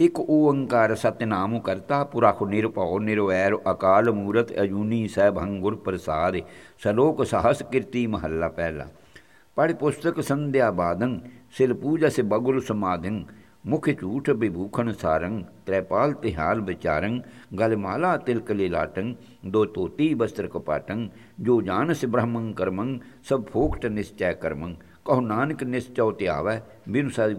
ਇਕ ਓੰਕਾਰ ਸਤਨਾਮ ਕਰਤਾ ਪੁਰਖ ਨਿਰਭਉ ਨਿਰਵੈਰ ਅਕਾਲ ਮੂਰਤ ਅਜੂਨੀ ਸਹਿਭੰ ਗੁਰ ਪ੍ਰਸਾਦ ਸਲੋਕ ਸਹਸ ਕੀਰਤੀ ਮਹੱਲਾ ਪਹਿਲਾ ਪੜ੍ਹ ਪੁਸਤਕ ਸੰਧਿਆ ਬਾਦੰ ਸਿਲ ਪੂਜਾ ਸੇ ਬਗੁਲ ਸਮਾਦਿੰ ਮੁਖ ਝੂਠ ਬਿਭੂਖਣ ਸਾਰੰ ਤ੍ਰੈਪਾਲ ਤਿਹਾਲ ਵਿਚਾਰੰ ਗਲ ਮਾਲਾ ਤਿਲਕ ਲੀਲਾਟੰ ਦੋ ਤੋਤੀ ਬਸਤਰ ਕਪਾਟੰ ਜੋ ਜਾਣਸ ਬ੍ਰਹਮੰ ਕਰਮੰ ਸਭ ਫੋਕਟ ਨਿਸ਼ਚੈ ਕਰਮੰ ਕਹੋ ਨਾਨਕ ਨਿਸ਼ਚਉ ਧਿਆਵੈ ਬਿਨ ਸਤਿ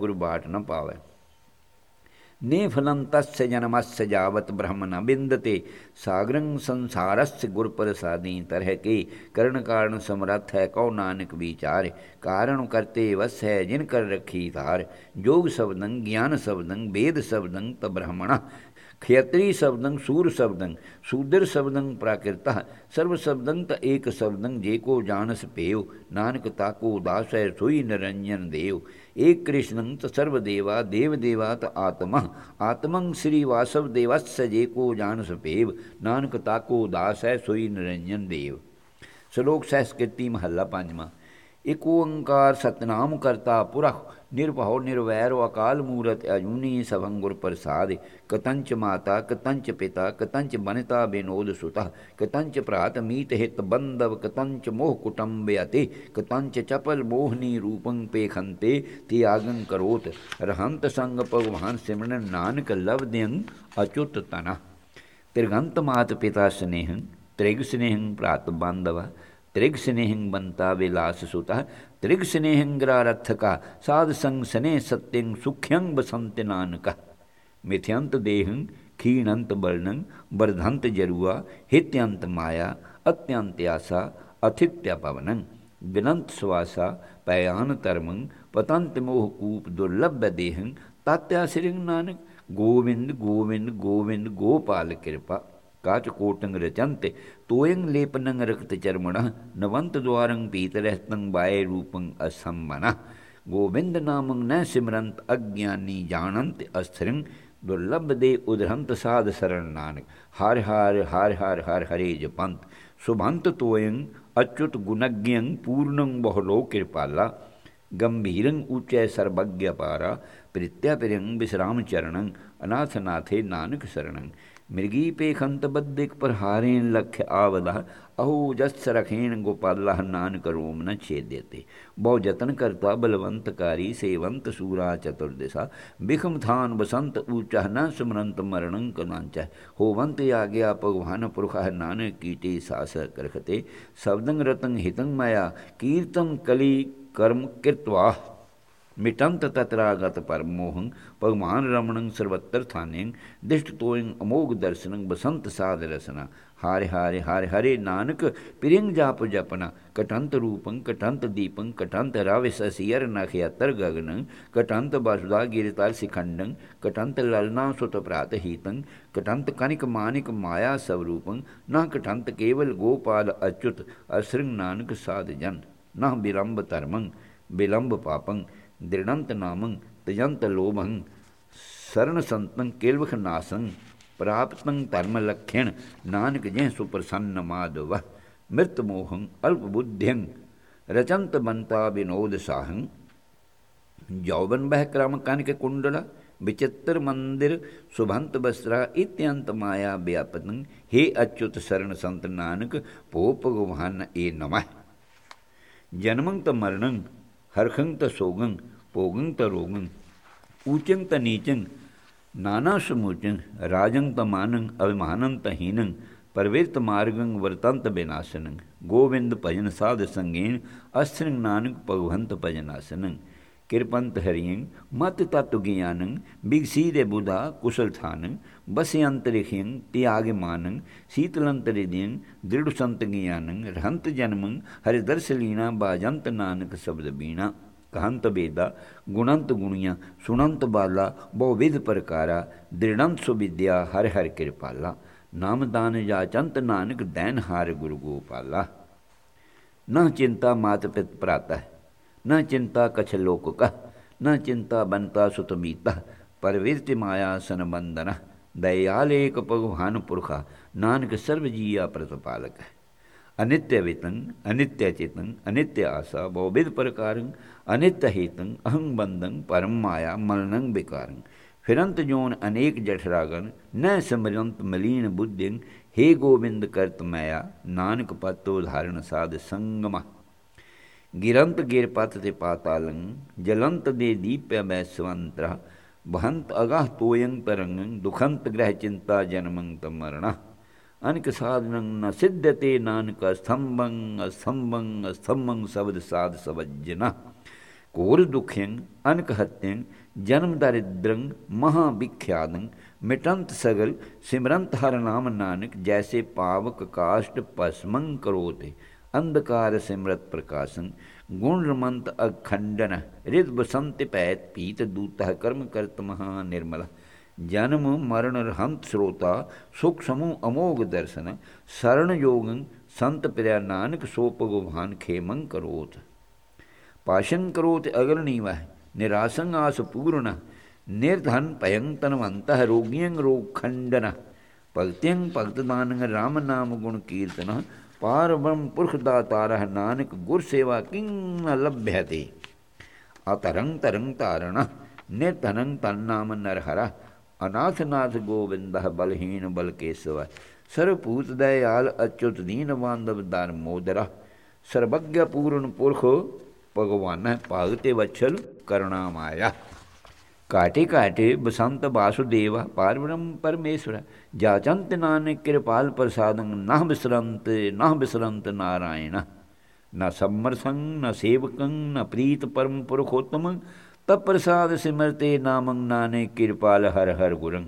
नेफनन्तस्य जन्मस्य जावत् ब्रह्म न बिंदते सागरं संसारस्य गुरुप्रसादी तरह के कर्ण कारण समरथ है कौ नानक विचार कारण करते वस है जिन कर रखी धार योग शब्दं ज्ञान शब्दं वेद शब्दं तब्रह्मण खयत्री शब्दं सूर शब्दं सूदर शब्दं प्राकृत सर्व शब्दं त एक शब्दं जे को जानस पेव नानक ताको दास है सोई निरंजन देव ਪੇਉ ਨਾਨਕ ਤਾਕੋ ਦਾਸੈ ਸੋਈ ਨਿਰੰਜਨ ਦੇਵ ਏਕ ਕ੍ਰਿਸ਼ਨੰ ਤ ਸਰਵ ਦੇਵਾ ਦੇਵ ਦੇਵਾ ਤ ਜੇ ਕੋ ਜਾਣਸ ਪੇਵ ਨਾਨਕ ਤਾਕੋ ਦਾਸੈ ਸੋਈ ਨਿਰੰਜਨ ਦੇਵ। ਸ਼ਲੋਕ ਸਹਿਸਕ੍ਰਿਤੀ ਮਹੱਲਾ ਪੰਜਵਾਂ। ਇਕ ਓੰਕਾਰ ਸਤਨਾਮ ਕਰਤਾ ਪੁਰਖ, ਨਿਰਭਉ ਨਿਰਵੈਰ ਅਕਾਲ ਮੂਰਤ ਅਜੂਨੀ ਸਭੰ ਗੁਰ ਪ੍ਰਸਾਦ, ਕਤੰਚ ਮਾਤਾ, ਕਤੰਚ ਪਿਤਾ, ਕਤੰਚ ਬਨਤਾ ਬੇਨੋਦ ਸੁਤਾ ਕਤੰਚ ਭਰਾਤ ਮੀਤ ਹਿਤ ਬੰਦਵ ਕਤੰਚ ਮੋਹ ਕੁਟੰਬਯਤੇ ਕਤੰਚ ਚਪਲ ਮੋਹਨੀ ਰੂਪੰ ਪੇਖੰਤੇ, ਤਿਆਗੰ ਕਰੋਤ, ਰਹੰਤ ਸੰਗ ਭਗਵਾਨ ਸਿਮਰਨ ਨਾਨਕ ਲਵਦਿੰ ਅਚੁੱਤ ਤਨਾ ਤਿਰਗੰਤ ਮਾਤ ਪਿਤਾ ਸਨੇਹੰ, ਤ੍ਰਿਗ ਸਨੇਹੰ ਭਰਾਤ ਬੰਦਵਾ त्रिग स्नेहिं बंता विलास सुतः त्रिग स्नेहिंग्रारथका साध संग स्ने सत्यं सुख्यं बसंत नानक। मिथ्यंत देहं खीणंत वर्णं वर्धंत जरुआ हित्यंत माया अत्यंत आसा अथित्य पवनं विनंत सुवासा पयान तरमं पतंत मोह कूप दुर्लभ देहं तात्या नानक। गोविंद गोविंद गोविंद गोपाल कृपा ਕਾਚ ਕੋਟੰਗ ਰਚੰਤੇ ਤੋਯੰ ਲੇਪਨੰ ਰਕਤ ਚਰਮਣ ਨਵੰਤ ਦਵਾਰੰ ਪੀਤ ਰਹਿਤੰ ਬਾਏ ਰੂਪੰ ਅਸੰਮਨ ਗੋਬਿੰਦ ਨਾਮੰ ਨ ਸਿਮਰੰਤ ਅਗਿਆਨੀ ਜਾਣੰਤ ਅਸਥਰਿੰ ਦੁਰਲਭ ਦੇ ਉਦਰੰਤ ਸਾਧ ਸਰਣ ਨਾਨਕ ਹਰ ਹਰ ਹਰ ਹਰ ਹਰ ਹਰੇ ਜਪੰਤ ਸੁਭੰਤ ਤੋਯੰ ਅਚੁਤ ਗੁਣਗਯੰ ਪੂਰਨੰ ਬਹੁਲੋ ਕਿਰਪਾਲਾ ਗੰਭੀਰੰ ਉਚੈ ਸਰਬਗ්ਯ ਪਾਰਾ ਪ੍ਰਿਤਿਆ ਪਿਰੰ ਬਿਸਰਾਮ ਚਰਣੰ ਅਨਾਥ ਨਾਥੇ ਨਾਨਕ ਸਰਣੰ ਮਿਰਗੀ ਪੇਖੰਤ ਬੱਦਿਕ ਪਰਹਾਰੇਨ ਲਖ ਆਵਦਾ ਅਹੋ ਜਸ ਰਖੇਨ ਗੋਪਾਲਾ ਨਾਨਕ ਰੋਮ ਨ ਛੇਦੇਤੇ ਬਹੁ ਜਤਨ ਕਰਤਾ ਬਲਵੰਤਕਾਰੀ ਸੇਵੰਤ ਸੂਰਾ ਚਤੁਰਦਿਸਾ ਬਿਖਮ ਥਾਨ ਬਸੰਤ ਊਚਹ ਨ ਸੁਮਰੰਤ ਮਰਣੰ ਕਨਾਂਚ ਹੋਵੰਤ ਆਗਿਆ ਭਗਵਾਨ ਪੁਰਖ ਨਾਨਕ ਕੀਤੇ ਸਾਸ ਕਰਖਤੇ ਸਬਦੰ ਰਤੰ ਹਿਤੰ ਮਾਇਆ ਕੀਰਤਨ ਕਲੀ ਕਰਮ ਕਿਰਤਵਾ ਮਿਟੰਤ ਤਤਰਾਗਤ ਪਰਮੋਹੰ ਭਗਵਾਨ ਰਮਣੰ ਸਰਵਤਰ ਥਾਨੇੰ, ਦਿਸ਼ਟ ਤੋਇੰ ਅਮੋਗ ਦਰਸ਼ਨੰ ਬਸੰਤ ਸਾਧ ਰਸਨਾ। ਹਾਰੇ ਹਾਰੇ ਹਾਰੇ ਹਰੇ ਨਾਨਕ, ਪ੍ਰਿੰਗ ਜਾਪ ਜਪਨਾ। ਕਟੰਤ ਰੂਪੰ, ਕਟੰਤ ਦੀਪੰ, ਕਟੰਤ ਰਾਵਿਸ ਅਸੀਰ ਨਖਿਆਤਰ ਗਗਨ। ਕਟੰਤ ਬਸੁਦਾ ਗਿਰਤਾਲ ਸਿਖੰਡੰ। ਕਟੰਤ ਲਲਨਾ ਸੁਤ ਪ੍ਰਾਤ ਹੀਤੰ। ਕਟੰਤ ਕਨਿਕ ਮਾਨਿਕ ਮਾਇਆ ਸਵਰੂਪੰ ਨਾ ਕਟੰਤ ਕੇਵਲ ਗੋਪਾਲ ਅਚੁਤ ਅਸ੍ਰਿੰਗ ਨਾਨਕ ਸਾਧ ਜਨ ਨਾ ਬਿਲੰਬ ਧਰਮੰ ਬਿਲੰਬ ਪਾਪੰ ਦ੍ਰਿੜੰਤ ਨਾਮੰ ਤਜੰਤ ਲੋਭੰ ਸਰਣ ਸੰਤੰ ਕੇਲਵਖ ਨਾਸੰ ਪ੍ਰਾਪਤੰ ਧਰਮ ਲਖਣ ਨਾਨਕ ਜਹ ਸੁਪਰਸੰਨ ਮਾਦਵ ਮਿਰਤ ਮੋਹੰ ਅਲਪ ਬੁੱਧਿੰ ਰਚੰਤ ਬੰਤਾ ਬਿਨੋਦ हे ਅਚੁਤ ਸਰਣ ਸੰਤ ਨਾਨਕ ਭੋ ਭਗਵਾਨ ਏ ਨਮः ਜਨਮੰ ਤ ਮਰਣੰ ਹਰਖੰ ਤ ਸੋਗੰ, ਭੋਗੰ ਤ ਰੋਗੰ ਊਚੰ ਤ ਨੀਚੰ ਨਾਨਾ ਸਮੂਚੰ, ਰਾਜੰ ਤ ਮਾਨੰ ਅਭਿਮਾਨੰ ਤ ਹੀਨੰ ਪਰਵਿਰਤ ਮਾਰਗੰ ਵਰਤੰਤ ਬਿਨਾਸਨੰ, ਗੋਵਿੰਦ ਭਜਨ ਸਾਧ ਸੰਗੀਨ ਅਸ੍ਰਿੰ ਨਾਨਕ ਭਗਵੰਤ ਭਜਨਾਸਨੰ ਕਿਰਪੰਤ ਹਰੀਂ ਮਤ ਤਤ ਗਿਆਨੰ ਬਿਗਸੀ ਦੇ ਬੁਧਾ ਕੁਸ਼ਲ ਥਾਨੰ, ਬਸਿ ਅੰਤਰਿਖਿੰ ਤਿਆਗ ਮਾਨੰ ਸੀਤਲੰਤਰਿਦਿੰ ਦ੍ਰਿੜ ਸੰਤ ਗਿਆਨੰ ਰਹੰਤ ਜਨਮੰ ਹਰਿ ਦਰਸ ਲੀਣਾ, ਬਾਜੰਤ ਨਾਨਕ ਸ਼ਬਦ ਬੀਣਾ। ਕਹੰਤ ਬੇਦਾ ਗੁਣੰਤ ਗੁਣੀਆਂ, ਸੁਣੰਤ ਬਾਲਾ, ਬਹੁ ਵਿਧ ਪ੍ਰਕਾਰਾ, ਦ੍ਰਿੜੰਤ ਸੁਵਿਦਿਆ ਹਰਿ ਹਰਿ ਕਿਰਪਾਲਾ। ਨਾਮਦਾਨ ਜਾਚੰਤ ਨਾਨਕ, ਦੈਨ ਹਾਰ ਗੁਰੂ ਗੋਪਾਲਾ। ਨਾ ਚਿੰਤਾ ਮਾਤ ਪਿਤ ਪ੍ਰਾਤਾ न चिंता कछ लोक का न चिंता बनता सुतमीता परवृत्ति माया सन बंदना दयालेक भगवान पुरखा नानक सर्वजीया प्रतिपालक है अनित्य वेतन अनित्य चेतन अनित्य आशा बहुविध प्रकार अनित्य हेतन अहंग बंदन परम माया मलनंग विकारंग फिरंत जोन अनेक जठरागन न सिमरंत मलिन बुद्धिंग हे गोविंद करत माया नानक पत्तो धारण साध संगमा ਗਿਰੰਤ ਗਿਰ ਪਤ ਤੇ ਪਾਤਾਲੰ ਜਲੰਤ ਦੇ ਦੀਪੈ ਮੈਂ ਸਵੰਤਰਾ, ਬਹੰਤ ਅਗਾਹ ਤੋਯੰ ਤਰੰਗੰ, ਦੁਖੰਤ ਗ੍ਰਹਿ ਚਿੰਤਾ ਜਨਮੰ ਤਮਰਣਾ ਅਨਕ ਸਾਧਨੰ ਨ ਸਿੱਧਤੇ ਨਾਨਕ ਸਤੰਭੰ ਅਸੰਭੰ ਅਸੰਭੰ ਸਬਦ ਸਾਧ ਸਵਜਨਾ। ਕੋਰ ਦੁਖਿੰ, ਅਨਕ ਹਤਿੰ, ਜਨਮ ਦਰਿਦ੍ਰੰ, ਮਹਾ ਵਿਖਿਆਦੰ, ਮਿਟੰਤ ਸਗਲ, ਸਿਮਰੰਤ ਹਰ ਨਾਮ ਨਾਨਕ, ਜੈਸੇ ਪਾਵਕ ਕਾਸ਼ਟ ਪਸਮੰ ਕਰੋਤੇ। ਅੰਧਕਾਰ ਸਿਮਰਤ ਪ੍ਰਕਾਸ਼ਨ, ਗੁਣ ਰਮੰਤ ਅਖੰਡਨ ਰਿਦ ਬਸੰਤ ਪੈਤ ਪੀਤ ਦੂਤਹ ਕਰਮ ਕਰਤ ਮਹਾ ਨਿਰਮਲ। ਜਨਮ ਮਰਨ ਰਹੰਤ ਸਰੋਤਾ, ਸੁਖ ਸਮੂ ਅਮੋਗ ਦਰਸ਼ਨ ਸਰਣ ਯੋਗੰ ਸੰਤ ਪਿਆ ਨਾਨਕ, ਸੋ ਭਗਵਾਨ ਖੇਮੰ ਕਰੋਤ। ਪਾਸ਼ਨ ਕਰੋਤ ਅਗਲ ਨਿਰਾਸੰ ਆਸ ਪੂਰਨ, ਨਿਰਧਨ ਭਯੰ ਤਨਵੰਤਹ ਰੋਗੀਆਂ ਰੋਗ ਖੰਡਨ। ਭਗਤਿੰ ਭਗਤ ਰਾਮ ਨਾਮ ਗੁਣ ਕੀਰਤਨ ਪਾਰ ਬ੍ਰਹਮ ਪੁਰਖ ਦਾਤਾਰਹ ਨਾਨਕ ਗੁਰ ਸੇਵਾ ਕਿੰਨ ਲਭ్యਤੇ ਅਤਰੰ ਤਰੰ ਤਾਰਣ ਨਿਰਧਨੰ ਤਨ ਨਾਮ ਨਰ ਹਰਾ ਅਨਾਥ ਨਾਥ ਗੋਬਿੰਦ ਬਲਹੀਨ ਬਲਕੇਸ਼ਵ ਸਰਪੂਤ ਦਇਆਲ ਅਚੁਤ ਦੀਨ ਬਾਂਧਵ ਦਰ ਮੋਦਰਾ। ਸਰਬੱਗ ਪੂਰਨ ਪੁਰਖ ਭਗਵਾਨ ਭਾਗਤੇ ਵਛਲ ਕਰੁਣਾ ਮਾਇਆ। ਕਾਟੇ ਕਾਟੇ ਬਸੰਤ ਬਾਸੁਦੇਵ, ਪਾਰਬ੍ਰਹਮ ਪਰਮੇਸ਼ਵਰ ਜਾਚੰਤ ਨਾਨਕ ਕਿਰਪਾਲ ਪ੍ਰਸਾਦੰ, ਨਾ ਬਿਸਰੰਤ ਨਾ ਬਿਸਰੰਤ ਨਾਰਾਇਣ। ਨਾ ਸਮਰਸੰ, ਨ ਸੇਵਕੰ, ਨ ਪ੍ਰੀਤ ਪਰਮ ਪੁਰਖੋਤਮ, ਤਪ ਪ੍ਰਸਾਦ ਸਿਮਰਤੇ ਨਾਮੰ ਨਾਨਕ ਕਿਰਪਾਲ ਹਰ ਹਰ ਗੁਰੰ।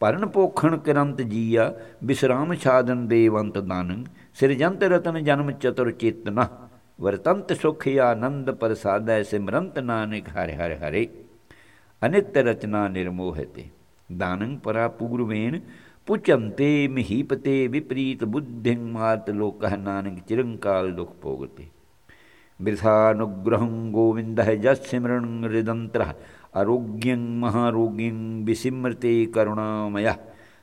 ਪਰਨ ਪੋਖਣ ਕਰੰਤ ਜੀਆ, ਬਿਸਰਾਮ ਛਾਦਨ ਦੇਵੰਤ ਦਾਨੰ ਸਿਰਜੰਤ ਰਤਨ ਜਨਮ ਚਤੁਰ ਚੇਤਨਾ। ਵਰਤੰਤ ਸੁਖ ਆਨੰਦ ਪ੍ਰਸਾਦੈ ਸਿਮਰੰਤ ਨਾਨਕ ਹਰਿ ਹਰਿ ਹਰੇ। ਅਨਿਤ ਰਚਨਾ ਨਿਰਮੋਹਤੇ। ਦਾਨੰ ਪਰਾ ਪੂਰਵੇਨ ਪੁਚੰਤੇ ਮਹੀਪਤੇ, ਵਿਪਰੀਤ ਬੁੱਧਿੰ ਮਾਤ ਲੋਕਹ ਨਾਨਕ ਚਿਰੰਕਾਲ ਦੁਖ ਭੋਗਤੇ। ਬਿਰਥਾਨੁਗ੍ਰਹੰ ਗੋਵਿੰਦः ਜਸ ਸਿਮਰਨ ਰਿਦੰਤਰ ਆਰੋਗ්ਯੰ ਮਹਾਰੋਗਿੰ ਵਿਸਿਮਰਤੇ ਕਰੁਣਾਮਯ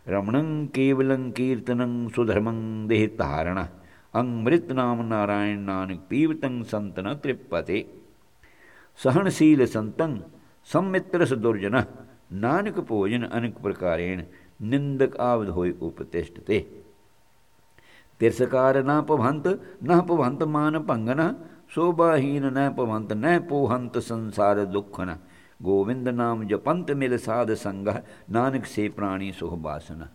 ਰਮਣੰ ਕੇਵਲੰ ਕੀਰਤਨੰ ਸੁਧਰਮੰ ਦੇਹ ਧਾਰਣਾ ਅੰਮ੍ਰਿਤ ਨਾਮ ਨਾਰਾਇਣ ਨਾਨਕ ਪੀਵਤੰ ਸੰਮਿਤਰਸ ਦੁਰਜਨ, ਨਾਨਕ ਭੋਜਨ ਅਨੇਕ ਪ੍ਰਕਾਰੇਣ, ਨਿੰਦਕ ਆਵਦ ਹੋਈ ਉਪਤਿਸ਼ਟ ਤਿਰਸਕਾਰ ਨਾ ਭਵੰਤ ਨਾ ਭਵੰਤ ਮਾਨ ਭੰਗਨ, ਸੋਭਾਹੀਨ ਨੈ ਭਵੰਤ ਨੈ ਪੋਹੰਤ ਸੰਸਾਰ ਦੁਖਨ। ਗੋਵਿੰਦ ਨਾਮ ਜਪੰਤ ਮਿਲ ਸਾਧ ਸੰਗ, ਨਾਨਕ ਸੇ ਪ੍ਰਾਣੀ ਸੁਖ ਬਾਸਨ।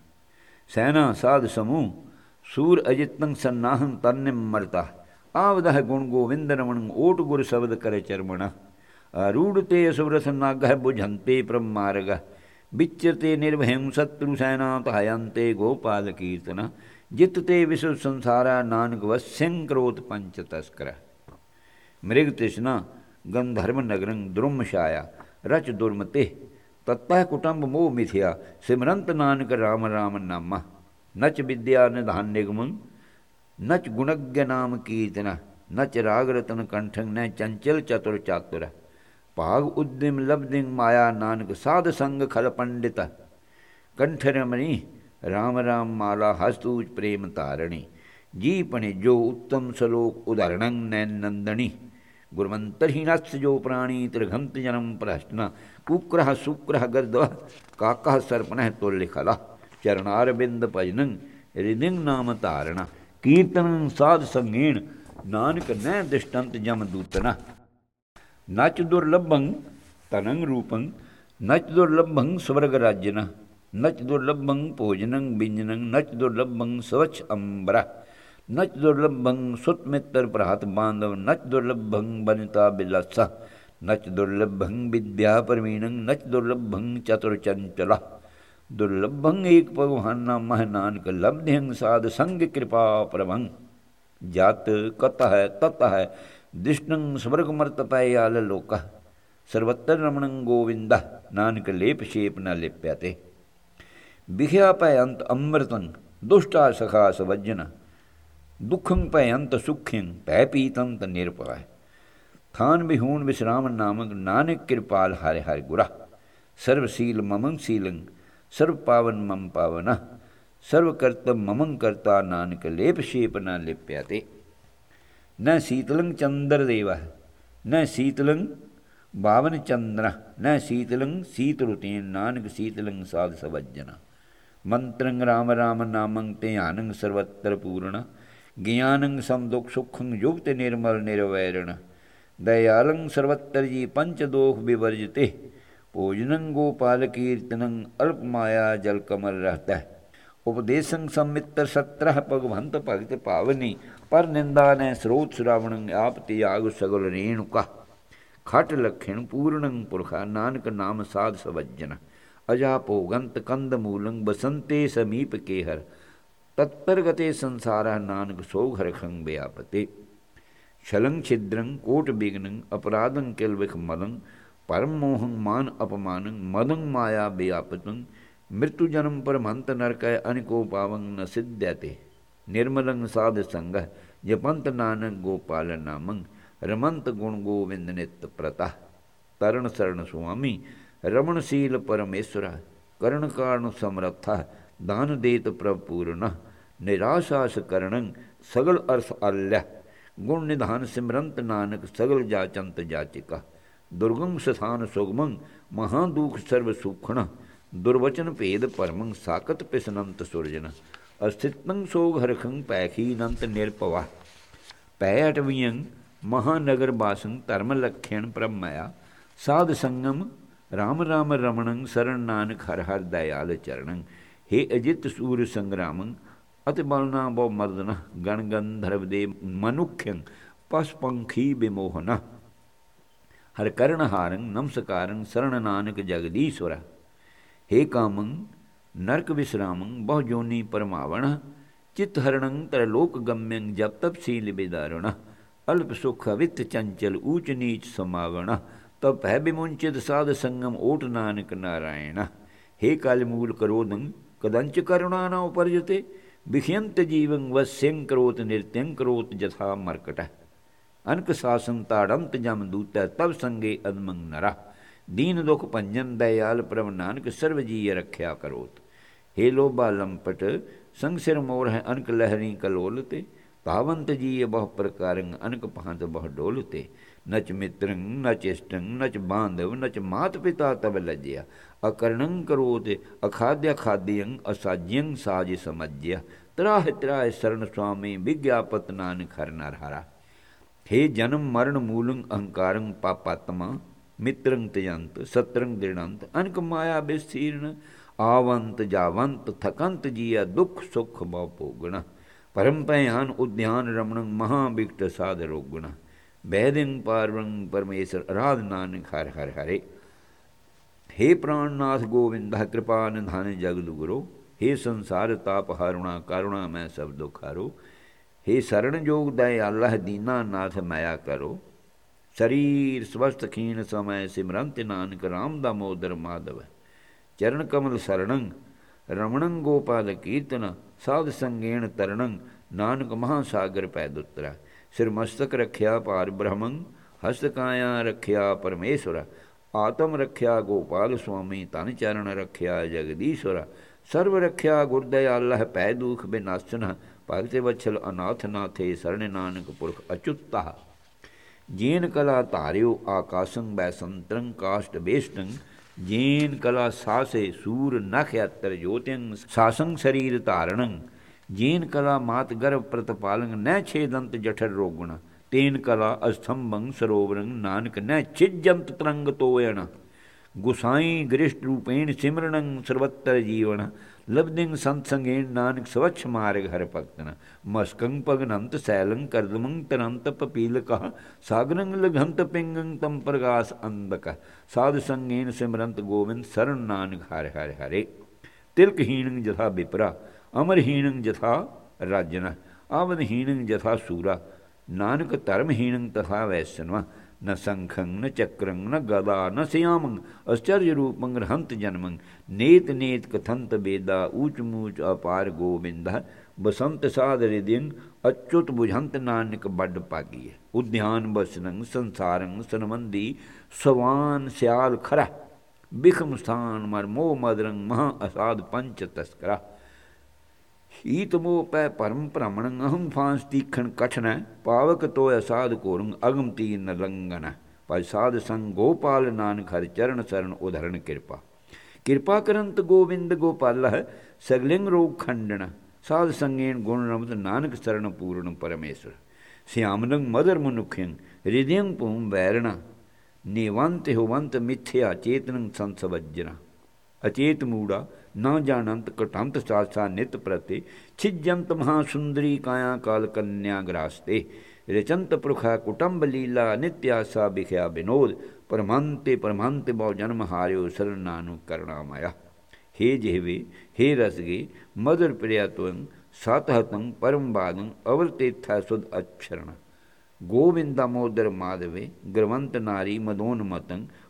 ਸੈਨਾ ਸਾਧ ਸਮੂਹ, ਸੂਰ ਅਜਿਤੰ ਸੰਨਾਹੰ ਤਨ ਮਰਤਾ ਆਵਦਹ ਗੁਣ ਗੋਵਿੰਦ ਰਮਣ, ਓਟ ਗੁਰ ਸ਼ਬਦ ਕਰੇ ਚਰਮਣ। ਰੂੜ ਤੇ ਅਸੁਰਸ ਨਾਗਹ ਬੁਝੰਤੇ ਪ੍ਰਮਾਰਗ ਵਿਚਰਤੇ ਨਿਰਭੈੰ ਸਤਰੂ ਸੈਨਾ ਤਹਯੰਤੇ ਗੋਪਾਲ ਕੀਰਤਨ ਜਿਤ ਤੇ ਵਿਸ਼ਵ ਸੰਸਾਰਾ ਨਾਨਕ ਵਸਿੰ ਕਰੋਤ ਪੰਚ ਤਸਕਰ ਮ੍ਰਿਗ ਤਿਸ਼ਨਾ ਗੰਧਰਮ ਨਗਰੰ ਦ੍ਰੁਮ ਛਾਇਆ ਰਚ ਦੁਰਮਤੇ ਤਤਪਹਿ ਕੁਟੰਬ ਮੋਹ ਮਿਥਿਆ ਸਿਮਰੰਤ ਨਾਨਕ ਰਾਮ ਰਾਮ ਨਾਮਾ ਨਚ ਵਿਦਿਆ ਨਿਧਾਨ ਨਿਗਮੰ ਨਚ ਗੁਣਗ੍ਯ ਨਾਮ ਕੀਰਤਨ ਨਚ ਰਾਗ ਭਾਗ ਉਦਿਮ ਲਬਦਿੰ ਮਾਇਆ ਨਾਨਕ ਸਾਧ ਸੰਗ ਖਲ ਪੰਡਿਤ। ਕੰਠ ਰਮਣੀ ਰਾਮ ਰਾਮ ਮਾਲਾ ਹਸਤੂਜ ਪ੍ਰੇਮ ਧਾਰਣੀ। ਜੀ ਜੋ ਉੱਤਮ ਸਲੋਕ ਉਦਾਹਰਣੰ ਨੈਨ ਨੰਦਣੀ। ਗੁਰਮੰਤਰ ਜੋ ਪ੍ਰਾਣੀ ਤ੍ਰਿਗੰਤ ਜਨਮ ਪ੍ਰਸ਼ਟਨਾ ਕੁਕਰਹ ਸੁਕਰਹ ਗਰਦ ਕਾਕਹ ਸਰਪਨਹ ਤੋਲ ਲਿਖਲਾ। ਚਰਨਾਰ ਬਿੰਦ ਭਜਨੰ ਰਿਦਿੰ ਨਾਮ ਧਾਰਣਾ। ਕੀਰਤਨ ਸਾਧ ਸੰਗੀਣ, ਨਾਨਕ ਨੈ ਦਿਸ਼ਟੰਤ ਜਮ ਦੂਤਨਾ। ਨਚ ਦੁਰਲਭੰ ਤਨੰ ਰੂਪੰ ਨਚ ਦੁਰਲਭੰ ਸਵਰਗ ਰਾਜਨ ਨਚ ਦੁਰਲਭੰ ਭੋਜਨੰ ਬਿੰਜਨੰ ਨਚ ਦੁਰਲਭੰ ਸਵਚ ਅੰਬਰਾ ਨਚ ਦੁਰਲਭੰ ਸੁਤ ਮਿੱਤਰ ਪ੍ਰਹਤ ਬਾਂਧਵ ਨਚ ਦੁਰਲਭੰ ਬਨਿਤਾ ਬਿਲਸਾ ਨਚ ਦੁਰਲਭੰ ਵਿਦਿਆ ਪਰਮੀਣੰ ਨਚ ਦੁਰਲਭੰ ਚਤੁਰ ਚੰਚਲਾ ਦੁਰਲਭੰ ਏਕ ਭਗਵਾਨ ਨਾਮ ਮਹ ਨਾਨਕ ਲਬਧਿੰ ਸਾਧ ਸੰਗ ਕਿਰਪਾ ਪ੍ਰਭੰ ਜਤ ਕਤ ਹੈ ਤਤ ਆਲ ਲੋਕ ਸਰਵਤਰ ਰਮਣੰ ਗੋਵਿੰਦ ਨਾਨਕ ਲੇਪ ਸ਼ੇਪ ਨ ਲਿਪਿਆ ਤੇ ਵਿਖਿਆ ਪੈ ਅੰਤ ਅੰਮ੍ਰਿਤੰ ਦੁਸ਼ਟਾ ਸਖਾ ਸਵਜਨ ਦੁਖੰ ਪੈ ਅੰਤ ਸੁਖਿੰ ਪੈ ਪੀਤੰ ਤ ਨਿਰਪਾਇ ਥਾਨ ਬਿਹੂਨ ਵਿਸਰਾਮ ਨਾਮਕ ਨਾਨਕ ਕਿਰਪਾਲ ਹਰਿ ਹਰਿ ਗੁਰਾ ਸਰਵ ਸੀਲ ਮਮੰ ਸੀਲੰ ਸਰਵ ਪਾਵਨ ਮਮ ਪਾਵਨ ਸਰਵ ਕਰਤ ਮਮੰ ਕਰਤਾ ਨਾਨਕ ਲੇਪ ਸ਼ੇਪ ਨ ਲਿਪਿਆ ਤੇ ਨ ਸੀਤਲੰ ਚੰਦਰ ਦੇਵ ਨ ਸੀਤਲੰ ਬਾਵਨ ਚੰਦਰ। ਨ ਸੀਤਲੰ ਸੀਤ ਰੁਤੇਨ ਨਾਨਕ ਸੀਤਲੰ ਸਾਧ ਸਵਜਨ। ਮੰਤਰੰ ਰਾਮ ਰਾਮ ਨਾਮੰ ਧਿਆਨੰ ਸਰਵਤਰ ਪੂਰਨ। ਗਿਆਨੰ ਸਮਦੁਖ ਸੁਖੰ ਯੁਕਤ ਨਿਰਮਲ ਨਿਰਵੈਰਣ। ਦਇਆਲੰ ਸਰਵਤਰ ਜੀ ਪੰਚ ਦੋਖ ਵਿਵਰਜਤੇ ਭੋਜਨੰ ਗੋਪਾਲ ਕੀਰਤਨੰ ਅਲਪ ਮਾਇਆ ਜਲ ਕਮਲ ਰਹਤਾ। ਉਪਦੇਸੰ ਸੰਮਿਤਰ ਸਤਰਹ ਭਗਵੰਤ ਭਗਤ ਭਾਵਨੀ। ਪਰ ਨਿੰਦਾ ਨੇ ਸਰੋਤ ਸੁਰਾਵਣ ਆਪ ਤਿਆਗ ਸਗਲ ਰੇਣੁਕਾ ਖਟ ਲਖਣ ਪੂਰਣੰ ਪੁਰਖਾ, ਨਾਨਕ ਨਾਮ ਸਾਧ ਸਵਜਨ। ਅਜਾ ਭੋਗੰਤ ਕੰਦ ਮੂਲੰ ਬਸੰਤੇ ਸਮੀਪ ਕੇ ਤਤਪਰ ਗਤੇ ਸੰਸਾਰਾ ਨਾਨਕ ਸੋਗ ਹਰਖੰ ਬਿਆਪਤੇ ਛਲੰ ਛਿਦਰੰ ਕੋਟ ਬਿਗਨੰ, ਅਪਰਾਧੰ ਕਿਲ ਵਿਖ ਮਦੰ ਪਰਮ ਮੋਹੰ ਮਾਨ ਅਪਮਾਨੰ, ਮਦੰ ਮਾਇਆ ਬਿਆਪਤੰ ਮ੍ਰਿਤੂ ਜਨਮ ਪਰਮੰਤ ਨਰਕੈ, ਅਨਿਕੋ ਪਾਵੰ ਨ ਸਿੱਧਯਤੇ ਨਿਰਮਲੰ ਸਾਧ ਸੰਗ ਜਪੰਤ ਨਾਨਕ ਗੋਪਾਲ ਨਾਮੰ ਰਮੰਤ ਗੁਣ ਗੋਵਿੰਦ ਨਿਤ ਪ੍ਰਤਾ ਤਰਨ ਸਰਣ ਸੁਆਮੀ ਰਮਣ ਸੀਲ ਪਰਮੇਸ਼ਰ ਕਰਨ ਕਾਰਨ ਸਮਰੱਥਾ ਦਾਨ ਦੇਤ ਪ੍ਰਭ ਨਿਰਾਸ਼ਾਸ ਕਰਣੰ ਸਗਲ ਅਰਥ ਅਲਯ ਗੁਣ ਨਿਧਾਨ ਸਿਮਰੰਤ ਨਾਨਕ ਸਗਲ ਜਾਚੰਤ ਜਾਚਿਕਾ ਦੁਰਗਮ ਸਥਾਨ ਸੁਗਮੰ ਮਹਾ ਦੁਖ ਸਰਬ ਸੁਖਣ ਦੁਰਵਚਨ ਭੇਦ ਪਰਮੰ ਸਾਕਤ ਪਿਸਨੰਤ ਸੁਰਜਨ ਅਸਥਿਤੰ ਸੋਗ ਹਰਖੰ ਪੈਖੀ ਨੰਤ ਨਿਰਪਵਾ ਪੈ ਅਟਵੀਯੰ ਮਹਾਨਗਰ ਬਾਸੰ ਧਰਮ ਲਖਣ ਪ੍ਰਮਇਆ ਸਾਧ ਸੰਗਮ ਰਾਮ ਰਾਮ ਰਮਣੰ ਸਰਣ ਨਾਨਕ ਹਰ ਹਰ ਦਇਆਲ ਚਰਣੰ। हे ਅਜਿਤ ਸੂਰ ਸੰਗਰਾਮੰ ਅਤਿ ਬਲਨਾ ਬਹੁ ਮਰਦਨ ਗਣ ਗੰਧਰਵ ਦੇ ਮਨੁਖਯੰ ਪਸ ਪੰਖੀ ਬਿਮੋਹਨ। ਹਰ ਕਰਨ ਹਾਰੰ ਨਮਸਕਾਰੰ ਸਰਣ ਨਾਨਕ ਜਗਦੀਸ਼ਵਰ हे ਕਾਮੰ ਨਰਕ ਵਿਸਰਾਮੰ ਬਹੁ ਜੋਨੀ ਪਰਮਾਵਣ, ਚਿਤ ਹਰਣੰ ਤਰ ਲੋਕ ਗਮਯੰ ਜਪ ਤਪ ਸੀਲ ਬਿਦਾਰਣ, ਅਲਪ ਸੁਖ ਵਿਤ ਚੰਚਲ ਊਚ ਨੀਚ ਸਮਾਵਣ ਤਬ ਹੈ ਬਿਮੁੰਚਿਤ ਸਾਧ ਸੰਗਮ ਓਟ ਨਾਨਕ ਨਾਰਾਇਣ। हे ਕਾਲ ਮੂਲ ਕਰੋਦੰ ਕਦੰਚ ਕਰੁਣਾ ਨਾ ਉਪਰਜਤੇ ਵਿਖਿਅੰਤ ਜੀਵੰ ਵਸਿੰ ਕਰੋਤ ਨਿਰਤਿੰ ਕਰੋਤ ਜਥਾ ਮਰਕਟ। ਅਨਕ ਸਾਸੰ ਤਾੜੰਤ ਜਮ ਦੂਤ ਤਬ ਸੰਗੇ ਅਦਮੰ ਨਰਾ। ਦੀਨ ਦੁਖ ਪੰਜਨ ਦਇਆਲ ਪ੍ਰਭ ਨਾਨਕ ਸਰਬ ਜੀ ਰਖਿਆ ਕਰੋਤ हे ਲੋਭਾ ਲੰਪਟ ਸੰਗ ਸਿਰ ਮੋਰ ਹੈ ਅਨਕ ਲਹਿਰੀ ਕਲੋਲ ਤੇ, ਭਾਵੰਤ ਜੀ ਬਹੁ ਪ੍ਰਕਾਰੰ ਅਨਕ ਭਾਂਤ ਬਹੁ ਡੋਲ ਤੇ। ਨਚ ਮਿਤਰੰ, ਨਚ ਇਸ਼ਟੰ, ਨਚ ਬਾਂਧਵ, ਨਚ ਮਾਤ ਪਿਤਾ ਤਬ ਲਜਿਆ। ਅਕਰਣੰ ਕਰੋਤੇ ਅਖਾਦਿਆ ਖਾਦਿਯੰ ਅਸਾਜਿਯੰ ਸਾਜ ਸਮਝਿਆ। ਤਰਾਹ ਤਰਾਹ ਸਰਣ ਸੁਆਮੀ, ਵਿਗਿਆਪਤ ਨਾਨਕ ਹਰ ਨਰ ਹਰਾ। हे ਜਨਮ ਮਰਨ ਮੂਲੰ ਅਹੰਕਾਰੰ ਪਾਪਾਤਮਾ, ਮਿਤਰੰ ਤਯੰਤ ਸਤਰੰ ਦਿਣੰਤ ਅਨਕ ਮਾਇਆ ਬਿਸਥੀਰਨ ਆਵੰਤ ਜਾਵੰਤ ਥਕੰਤ ਜੀਆ ਦੁਖ ਸੁਖ ਬਉ ਭੋਗਣਾ ਪਰਮ ਭਿਆਨ ਉਦਿਆਨ ਰਮਣੰ ਮਹਾ ਬਿਕਟ ਸਾਧ ਰੋਗਣਾ ਬੈਦਿੰ ਪਾਰਵੰ ਪਰਮੇਸ਼ਰ ਅਰਾਧ ਨਾਨਕ ਹਰ ਹਰ ਹਰੇ हे ਪ੍ਰਾਨਨਾਥ ਗੋਵਿੰਦ ਕਿਰਪਾ ਨਿਧਾਨ ਜਗਤ ਗੁਰੂ हे ਸੰਸਾਰ ਤਾਪ ਹਰੁਣਾ ਕਰੁਣਾ ਮੈਂ ਸਭ ਦੁਖ ਹਰੋ हे ਸਰਣ ਜੋਗ ਦਇ ਅੱਲਾਹ ਦੀਨਾ ਨਾਥ ਮਾਇਆ ਕਰੋ ਸਰੀਰ ਸਵਸਤ ਖੀਨ ਸਮੈ ਸਿਮਰੰਤ ਨਾਨਕ ਰਾਮ ਦਾ ਮੋਦਰ ਮਾਧਵ ਚਰਨ ਕਮਲ ਸਰਣੰ ਰਮਣੰ ਗੋਪਾਲ ਕੀਰਤਨ ਸਾਧ ਸੰਗੇਣ ਤਰਣੰ ਨਾਨਕ ਮਹਾ ਸਾਗਰ ਪੈ ਦੁਤਰਾ ਸਿਰ ਮਸਤਕ ਰਖਿਆ ਪਾਰ ਬ੍ਰਹਮੰ ਹਸਤ ਕਾਇਆ ਰਖਿਆ ਪਰਮੇਸ਼ਵਰ ਆਤਮ ਰੱਖਿਆ ਗੋਪਾਲ ਸੁਆਮੀ ਤਨ ਚਰਨ ਰੱਖਿਆ ਜਗਦੀਸ਼ਵਰ ਸਰਵ ਰਖਿਆ ਗੁਰਦਇਆ ਅੱਲਾਹ ਪੈ ਦੁਖ ਬਿਨਾਸਨ ਭਗਤੇ ਵਛਲ ਅਨਾਥ ਨਾਥੇ ਸਰਣ ਨਾਨਕ ਪੁਰਖ ਅਚੁੱਤਾ ਜੀਨ ਕਲਾ ਧਾਰਿਓ ਆਕਾਸ਼ੰ ਬੈ ਕਾਸ਼ਟ ਬੇਸ਼ਟੰ ਜੀਨ ਕਲਾ ਸਾਸੇ ਸੂਰ ਨਖ ਅਤਰ ਜੋਤਿੰ, ਸਾਸੰ ਸਰੀਰ ਧਾਰਣੰ। ਜੀਨ ਕਲਾ ਮਾਤ ਗਰਭ ਪ੍ਰਤਪਾਲੰ, ਨੈ ਛੇਦੰਤ ਜਠਰ ਰੋਗਣ। ਤੇਨ ਕਲਾ ਅਸਥੰਭੰ ਸਰੋਵਰੰ, ਨਾਨਕ ਨੈ ਚਿਜੰਤ ਤਰੰਗ ਤੋਇਣ। ਗੁਸਾਈ ਗ੍ਰਿਸ਼ਟ ਰੂਪੇਣ ਸਿਮਰਣੰ ਸਰਵਤਰ ਜੀਵਨ। ਲਬਦਿੰ ਸੰਤ ਸੰਗੇਣ ਨਾਨਕ ਸਵਛ ਮਾਰਗ ਹਰ ਭਗਤਨ, ਮਸਕੰ ਪਗਨੰਤ ਸੈਲੰ ਕਰਦਮੰ ਤਰੰਤ ਪਪੀਲ ਸਾਗਰੰ ਲਘੰਤ ਪਿੰਗੰ ਤਮ ਪ੍ਰਗਾਸ ਅੰਦਕ ਸਾਧ ਸੰਗੇਨ ਸਿਮਰੰਤ ਗੋਵਿੰਦ ਸਰਣ ਨਾਨਕ ਹਰਿ ਹਰਿ ਹਰੇ। ਤਿਲਕਹੀਣੰ ਜਥਾ ਬਿਪਰਾ ਅਮਰਹੀਣੰ ਜਥਾ ਰਾਜਨ ਆਵਦਹੀਣੰ ਜਥਾ ਸੂਰਾ, ਨਾਨਕ ਧਰਮਹੀਣੰ ਤਥਾ ਵੈਸਨਵਾ ਨ ਸੰਖੰ, ਨ ਚੱਕਰੰ, ਨ ਗਦਾ, ਨ ਸਿਆਮੰ ਅਚਰਜ ਰੂਪੰ, ਰਹੰਤ ਜਨਮੰ, ਨੇਤ ਨੇਤ ਕਥੰਤ ਬੇਦਾ, ਊਚ ਮੂਚ ਅਪਾਰ ਗੋਬਿੰਦ, ਬਸੰਤ ਸਾਧ ਰਿਦਿੰ ਅਚੁਤ 부ਝੰਤ ਨਾਨਕ ਬੱਡ ਪਾਗੀਏ ਉਧਿਆਨ ਬਸਨੰ, ਸੰਸਾਰੰ ਸੰਬੰਧੀ ਸਵਾਨ ਸਿਆਲ ਖਰਾ, ਬਿਖਮ ਸਥਾਨ ਮਰ ਮੋ ਮਦਰੰ, ਮਹਾ ਅਸਾਦ ਪੰਚ ਤਸਕਰਾ ਮੋ ਪੈ ਪਰਮ ਭ੍ਰਮਣ ਅਹੰ ਫਾਂਸ ਤੀਖਣ ਕਠਨ ਪਾਵਕ ਤੋ ਅਸਾਦ ਕੋਰੰ ਅਗਮ ਤੀਨ ਲੰਗਨ ਪਰ ਸਾਧ ਸੰਗ ਗੋਪਾਲ ਨਾਨਕ ਹਰ ਚਰਨ ਸਰਨ ਉਧਰਨ ਕਿਰਪਾ। ਕਿਰਪਾ ਕਰੰਤ ਗੋਬਿੰਦ ਗੋਪਾਲ ਸਗਲਿੰਗ ਰੋਗ ਖੰਡਣ। ਸਾਧ ਸੰਗੇਨ ਗੁਣ ਰਮਤ ਨਾਨਕ ਸਰਨ ਪੂਰਨ ਪਰਮੇਸ਼ਰ। ਸਿਆਮਨੰ ਮਦਰ ਮਨੁਖਯੰ ਰਿਦਿਯੰ ਭੂਮ ਵੈਰਣਾ। ਨਿਵੰਤ ਹੋਵੰਤ ਮਿਥਿਆ ਚੇਤਨੰ ਸੰਸਵਜਨਾ ਅਚੇਤ ਮੂੜਾ ਨਾ ਜਾਣੰਤ ਕਟੰਤ ਸਾਸਾ ਨਿਤ ਪ੍ਰਤੇ, ਛਿਜੰਤ ਮਹਾ ਸੁੰਦਰੀ ਕਾਇਆ ਕਾਲ ਕੰਨਿਆ ਗਰਾਸਤੇ। ਰਚੰਤ ਪ੍ਰੁਖਾ ਕੁਟੰਬ ਲੀਲਾ, ਨਿਤਿਆ ਸਾ ਬਿਖਿਆ ਬਿਨੋਦ। ਪਰਮੰਤੇ ਪਰਮੰਤੇ ਬਹੁ ਜਨਮ ਹਾਰਿਓ ਸਰਨਾਨੁ ਕਰਣਾ ਮਾਇਆ। हे ਜਿਹਵੇ हे ਰਸਗੇ, ਮਦਰ ਪ੍ਰਿਆ ਤੁੰ ਸਤਹਤੰ ਪਰਮ ਬਾਦੰ ਅਵਲ ਤੇਥਾ ਸੁਧ ਅਛਰਣ। ਗੋਵਿੰਦਾ ਮੋਦਰ ਮਾਦਵੇ ਗਰਵੰਤ ਨਾਰੀ ਮਦੋਨ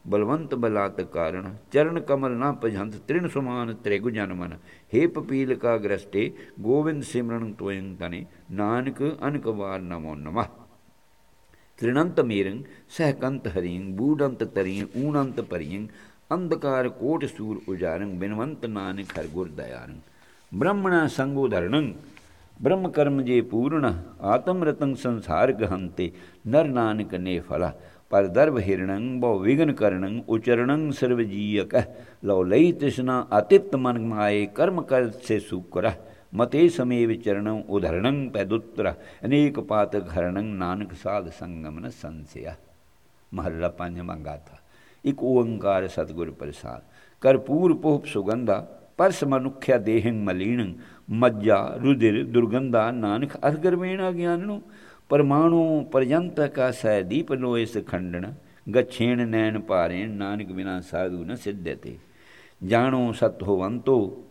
ਬਲਵੰਤ ਬਲਾਤ ਕਾਰਣ, ਚਰਨ ਕਮਲ ਨਾ ਭਜੰਤ, ਤ੍ਰਿਣ ਸੁਮਾਨ ਤ੍ਰਿਗੁ ਜਨਮਨ हे ਪਪੀਲ ਕਾ ਗ੍ਰਸਤੇ ਗੋਵਿੰਦ ਸਿਮਰਨ ਤੋਇੰ ਤਨੇ, ਨਾਨਕ ਅਨਕ ਵਾਰ ਨਮੋ ਨਮः। ਤ੍ਰਿਣੰਤ ਮੀਰੰ, ਸਹਕੰਤ ਹਰੀਂ, ਬੂਡੰਤ ਤਰੀਂ, ਊਣੰਤ ਪਰੀਂ, ਅੰਧਕਾਰ ਕੋਟ ਸੂਰ ਉਜਾਰੰ, ਬਿਨਵੰਤ ਨਾਨਕ ਹਰ ਗੁਰ ਦਇਆਰੰ। ਬ੍ਰਹਮਣਾ ਸੰਗੋ ਬ੍ਰਹਮ ਕਰਮ ਜੇ ਪੂਰਨ ਆਤਮ ਰਤੰ ਸੰਸਾਰ ਗਹੰਤੇ, ਨਰ ਨਾਨਕ ਨੇ ਫਲਾ। ਪਰ ਦਰਵ ਹਿਰਣੰ, ਬਹੁ ਵਿਗਨ ਕਰਣੰ, ਉਚਰਣੰ ਸਰਵ ਜੀਯਕ ਲਉ ਲਈ ਤਿਸਨਾ ਅਤਿਤ ਮਨ ਮਾਏ, ਕਰਮ ਕਰ ਸੇ ਸੁਕਰ। ਮਤੇ ਸਮੇ ਵਿਚਰਣੰ, ਉਧਰਣੰ ਪੈਦੁੱਤਰ। ਅਨੇਕ ਪਾਤ ਘਰਣੰ ਨਾਨਕ ਸਾਧ ਸੰਗਮਨ ਸੰਸਿਆ ਮਹੱਲਾ ਪੰਜਵਾਂ ਗਾਥਾ। ਇਕ ਓੰਕਾਰ ਸਤਿਗੁਰ ਪ੍ਰਸਾਦ। ਕਰਪੂਰ ਪੋਪ ਸੁਗੰਧਾ, ਪਰਸ ਮਨੁਖਿਆ ਦੇਹੰ ਮਲੀਣ। ਮੱਜਾ ਰੁਦਿਰ ਦੁਰਗੰਧਾ, ਨਾਨਕ ਅਰਗਰਵੇਣਾ ਗਿਆਨਨੋ ਪਰਮਾਣੂ ਪਰਜੰਤ ਕਾ ਸੈ ਦੀਪ ਲੋ ਇਸ ਖੰਡਣ, ਗਛੇਣ ਨੈਣ ਭਾਰੇ ਨਾਨਕ ਬਿਨਾ ਸਾਧੂ ਜਾਣੋ ਸਤ ਹੋਵੰਤੋ,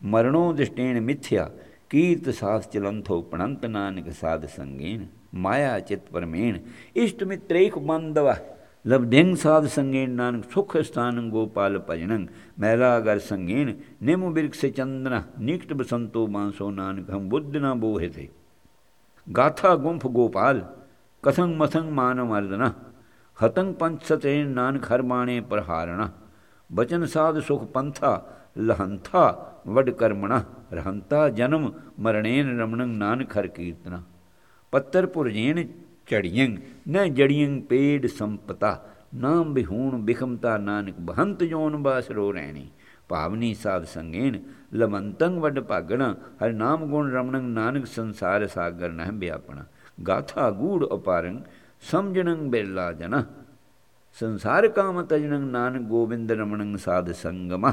ਮਰਣੋ ਦਿਸ਼ਟੇਣ ਮਿਥਿਆ, ਕੀਰਤ ਸਾਸ ਚਲੰਥੋ ਪਣੰਤ ਨਾਨਕ ਸਾਧ ਸੰਗੇਨ ਮਾਇਆ ਚਿਤ ਪਰਮੇਣ, ਇਸ਼ਟ ਮਿਤ੍ਰੇਖ ਬੰਦਵਾ ਲਬਧਿੰਗ ਸਾਧ ਸੰਗੇਨ ਨਾਨਕ ਸੁਖ ਸਥਾਨ ਗੋਪਾਲ ਭਜਨੰ ਮਹਿਲਾ ਅਗਰ ਸੰਗੇਨ ਨਿਮੁ ਬਿਰਖ ਸੇ ਚੰਦਨਾ, ਨਿਕਟ ਬਸੰਤੋ ਮਾਨਸੋ ਨਾਨਕ ਹਮ ਬੁੱਧ ਨਾ ਬੋਹਿ ਥੇ ਗਾਥਾ ਗੁੰਫ ਗੋਪਾਲ ਕਥੰ ਮਥੰ ਮਾਨ ਮਰਦਨਾ ਹਤੰ ਪੰਚ ਸਤੇਨ ਨਾਨਕ ਹਰ ਬਾਣੇ ਪ੍ਰਹਾਰਣਾ ਬਚਨ ਸਾਧ ਸੁਖ ਪੰਥਾ ਲਹੰਥਾ ਵਡ ਕਰਮਣਾ ਰਹੰਤਾ ਜਨਮ ਮਰਣੇਨ ਰਮਣੰ ਨਾਨਕ ਹਰ ਕੀਰਤਨਾ ਪੱਤਰ ਪੁਰਜੇਨ ਚੜੀਆਂ ਨ ਜੜੀਆਂ ਪੇੜ ਸੰਪਤਾ ਨਾਮ ਬਿਹੂਣ ਬਿਖਮਤਾ ਨਾਨਕ ਬਹੰਤ ਜੋਨ ਬਾਸਰੋ ਰਹਿਣੀ ਭਾਵਨੀ ਸਾਧ ਸੰਗੇਨ ਲਮੰਤੰ ਵੱਡ ਭਾਗਣਾ ਹਰ ਨਾਮ ਗੁਣ ਰਮਣੰ ਨਾਨਕ ਸੰਸਾਰ ਸਾਗਰ ਨਹਿ ਬਿਆਪਣਾ ਗਾਥਾ ਗੂੜ ਅਪਾਰੰ ਸਮਝਣੰ ਬੇਲਾ ਜਨ ਸੰਸਾਰ ਕਾਮ ਤਜਣੰ ਨਾਨਕ ਗੋਬਿੰਦ ਰਮਣੰ ਸਾਧ ਸੰਗਮ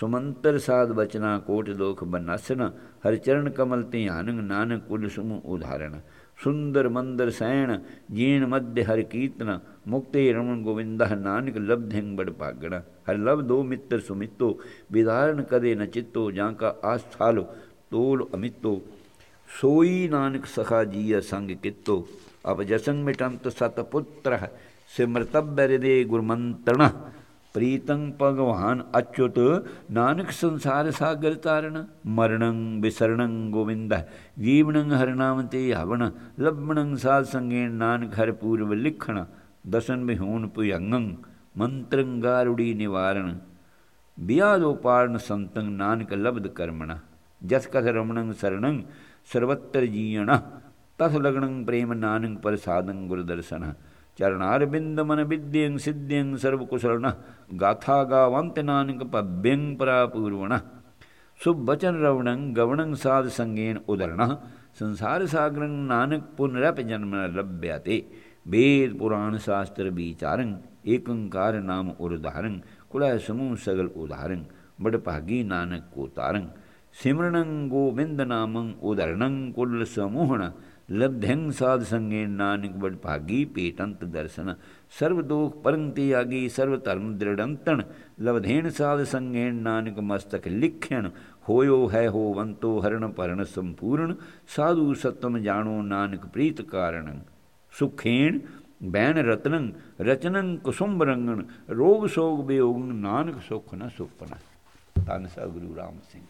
ਸੁਮੰਤਰ ਸਾਧ ਬਚਨਾ ਕੋਟ ਲੋਕ ਬਨਸਨ ਹਰ ਚਰਨ ਕਮਲ ਧਿਆਨੰ ਨਾਨਕ ਕੁਲ ਸੁਮ ਉਧਾਰਣ ਸੁੰਦਰ ਮੰਦਰ ਸੈਣ, ਜੀਣ ਮਧ ਹਰ ਕੀਰਤਨ, ਮੁਕਤੇ ਰਮਨ ਗੋਵਿੰਦਾ ਨਾਨਕ ਲਬਧਿੰ ਬੜ ਭਾਗਣਾ। ਹਰ ਲਬ ਦੋ ਮਿੱਤਰ ਸੁਮਿੱਤੋ, ਵਿਦਾਰਨ ਕਦੇ ਨ ਚਿੱਤੋ, ਜਾਂ ਕਾ ਆਸਥਾਲੋ ਤੋਲ ਅਮਿਤੋ। ਸੋਈ ਨਾਨਕ ਸਖਾ ਜੀਅ ਸੰਗ ਕਿਤੋ, ਅਬ ਜਸੰ ਮਿਟੰਤ ਸਤ ਪੁੱਤਰ ਸਿਮਰਤਬ ਬਰਿਦੇ ਗੁਰਮੰਤਣਾ। ਪ੍ਰੀਤੰ ਭਗਵਾਨ ਅਚੁਤ ਨਾਨਕ ਸੰਸਾਰ ਸਾਗਰ ਤਾਰਣ ਮਰਣੰ ਬਿਸਰਣੰ ਗੋਵਿੰਦ, ਜੀਵਨੰ ਹਰਨਾਮ ਤੇ ਹਵਣ ਲੱਭਣੰ ਸਾਧ ਸੰਗੇ ਨਾਨਕ ਹਰ ਪੂਰਵ ਲਿਖਣ, ਦਸਨ ਬਿਹੂਨ ਪੁਯੰਗੰ ਮੰਤਰੰ ਗਾਰੁੜੀ ਨਿਵਾਰਣ ਬਿਆਦੋ ਪਾਰਨ ਸੰਤੰ ਨਾਨਕ ਲਬਦ ਕਰਮਣਾ, ਜਸ ਕਥ ਰਮਣੰ ਸਰਣੰ ਸਰਵਤਰ ਜੀਣਾ ਤਥ ਲਗਣੰ ਪ੍ਰੇਮ ਨਾਨਕ ਪ੍ਰਸਾਦੰ ਗੁਰ ਦਰਸ਼ਨ ਚਰਨਾਰ ਬਿੰਦ ਮਨ ਵਿਦਿਯੰ ਸਿੱਧਿਯੰ ਸਰਬ ਕੁਸਲਨ ਗਾਥਾ ਗਾਵੰਤ ਨਾਨਕ ਪਬਿੰ ਪਰਾਪੂਰਵਣ ਸੁਭ ਬਚਨ ਰਵਣੰ ਗਵਣੰ ਸਾਧ ਸੰਗੇਨ ਉਦਰਣ ਸੰਸਾਰ ਸਾਗਰੰ ਨਾਨਕ ਪੁਨਰਪ ਜਨਮ ਲੱਭਿਆਤੇ ਵੇਦ ਪੁਰਾਣ ਸ਼ਾਸਤਰ ਵਿਚਾਰੰ ਏਕੰਕਾਰ ਨਾਮ ਉਰਧਾਰੰ ਕੁਲਾ ਸਮੂਹ ਸਗਲ ਉਧਾਰੰ ਬੜ ਭਾਗੀ ਨਾਨਕ ਕੋ ਤਾਰੰ ਸਿਮਰਣੰ ਲਬਧੰ ਸਾਧ ਸੰਗੇ ਨਾਨਕ ਬੜ ਭਾਗੀ ਪੇਟੰਤ ਦਰਸ਼ਨ ਸਰਬ ਦੋਖ ਪਰੰਤੀ ਆਗੀ ਸਰਬ ਧਰਮ ਦ੍ਰਿੜੰਤਣ ਲਬਧੇਨ ਸਾਧ ਸੰਗੇ ਨਾਨਕ ਮਸਤਕ ਲਿਖਣ ਹੋਇਓ ਹੈ ਹੋਵੰਤੋ ਹਰਣ ਪਰਣ ਸੰਪੂਰਨ ਸਾਧੂ ਸਤਮ ਜਾਣੋ ਨਾਨਕ ਪ੍ਰੀਤ ਕਾਰਣ ਸੁਖੇਣ ਬੈਨ ਰਤਨੰ ਰਚਨੰ ਕੁਸੁੰਭ ਰੰਗਣ ਰੋਗ ਸੋਗ ਬਿਯੋਗ ਨਾਨਕ ਸੁਖ ਨ ਸੁਪਨਾ ਤਨ ਸਾ ਗੁਰੂ ਰਾਮ ਸਿੰਘ